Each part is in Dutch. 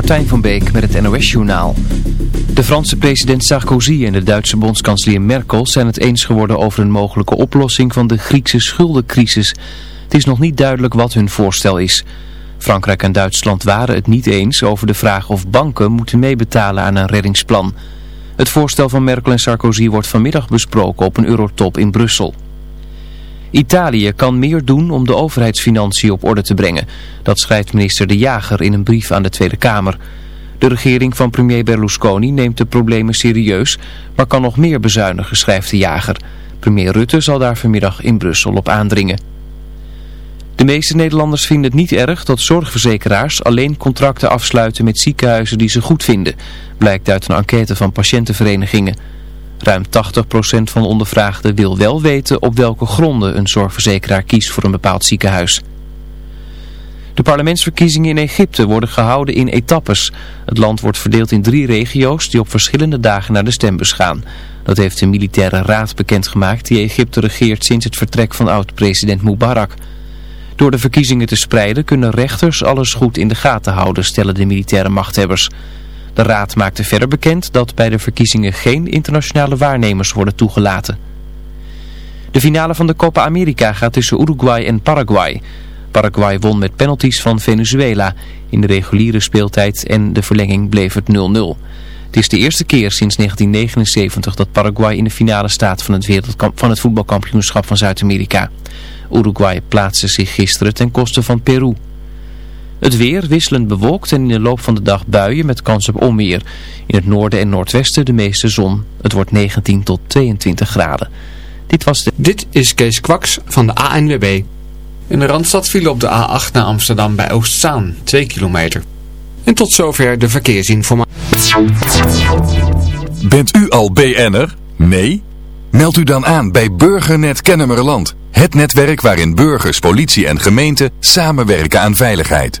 Martijn van Beek met het NOS-journaal. De Franse president Sarkozy en de Duitse bondskanselier Merkel zijn het eens geworden over een mogelijke oplossing van de Griekse schuldencrisis. Het is nog niet duidelijk wat hun voorstel is. Frankrijk en Duitsland waren het niet eens over de vraag of banken moeten meebetalen aan een reddingsplan. Het voorstel van Merkel en Sarkozy wordt vanmiddag besproken op een eurotop in Brussel. Italië kan meer doen om de overheidsfinanciën op orde te brengen. Dat schrijft minister De Jager in een brief aan de Tweede Kamer. De regering van premier Berlusconi neemt de problemen serieus, maar kan nog meer bezuinigen, schrijft De Jager. Premier Rutte zal daar vanmiddag in Brussel op aandringen. De meeste Nederlanders vinden het niet erg dat zorgverzekeraars alleen contracten afsluiten met ziekenhuizen die ze goed vinden, blijkt uit een enquête van patiëntenverenigingen. Ruim 80% van de ondervraagden wil wel weten op welke gronden een zorgverzekeraar kiest voor een bepaald ziekenhuis. De parlementsverkiezingen in Egypte worden gehouden in etappes. Het land wordt verdeeld in drie regio's die op verschillende dagen naar de stembus gaan. Dat heeft de militaire raad bekendgemaakt die Egypte regeert sinds het vertrek van oud-president Mubarak. Door de verkiezingen te spreiden kunnen rechters alles goed in de gaten houden, stellen de militaire machthebbers. De raad maakte verder bekend dat bij de verkiezingen geen internationale waarnemers worden toegelaten. De finale van de Copa America gaat tussen Uruguay en Paraguay. Paraguay won met penalties van Venezuela. In de reguliere speeltijd en de verlenging bleef het 0-0. Het is de eerste keer sinds 1979 dat Paraguay in de finale staat van het, van het voetbalkampioenschap van Zuid-Amerika. Uruguay plaatste zich gisteren ten koste van Peru. Het weer wisselend bewolkt en in de loop van de dag buien met kans op onweer. In het noorden en noordwesten de meeste zon. Het wordt 19 tot 22 graden. Dit was de... Dit is Kees Kwaks van de ANWB. In de Randstad viel op de A8 naar Amsterdam bij Oostzaan, 2 kilometer. En tot zover de verkeersinformatie. Bent u al BN'er? Nee? Meld u dan aan bij Burgernet Kennemerland. Het netwerk waarin burgers, politie en gemeente samenwerken aan veiligheid.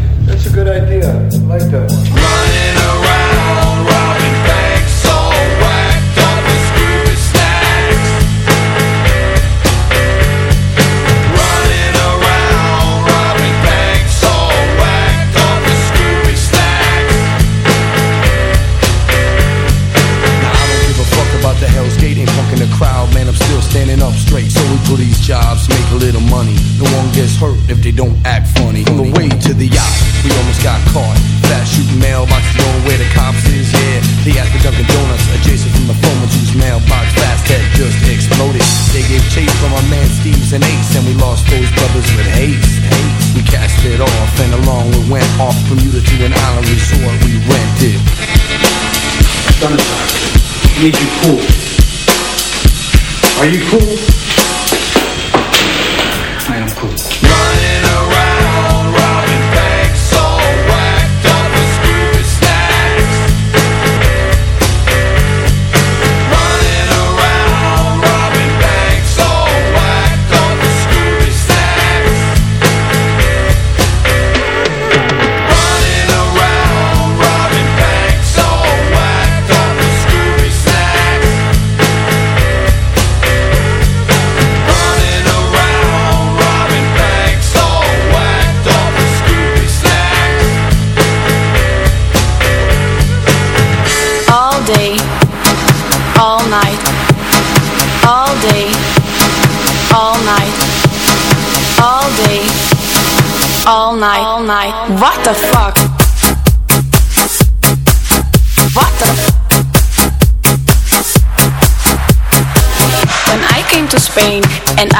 that's a good idea. I like that one. Running around, robbing banks, all whacked up with screwy stacks. Running around, robbing banks, all whacked up with screwy stacks. Now I don't give a fuck about the Hell's Gate, ain't punking the crowd, man. I'm still standing up straight. So we do these jobs, make a little money. No one gets hurt if they don't act funny. On the way to the yacht, we almost got caught. Fast shooting mailboxes going where the cops is, yeah. They asked for Dunkin' Donuts, adjacent from the phone whose mailbox fast had just exploded. They gave chase from our man Steve's and Ace, and we lost those brothers with haste. We cast it off, and along we went off Bermuda to an island resort we rented. I need you cool. Are you cool?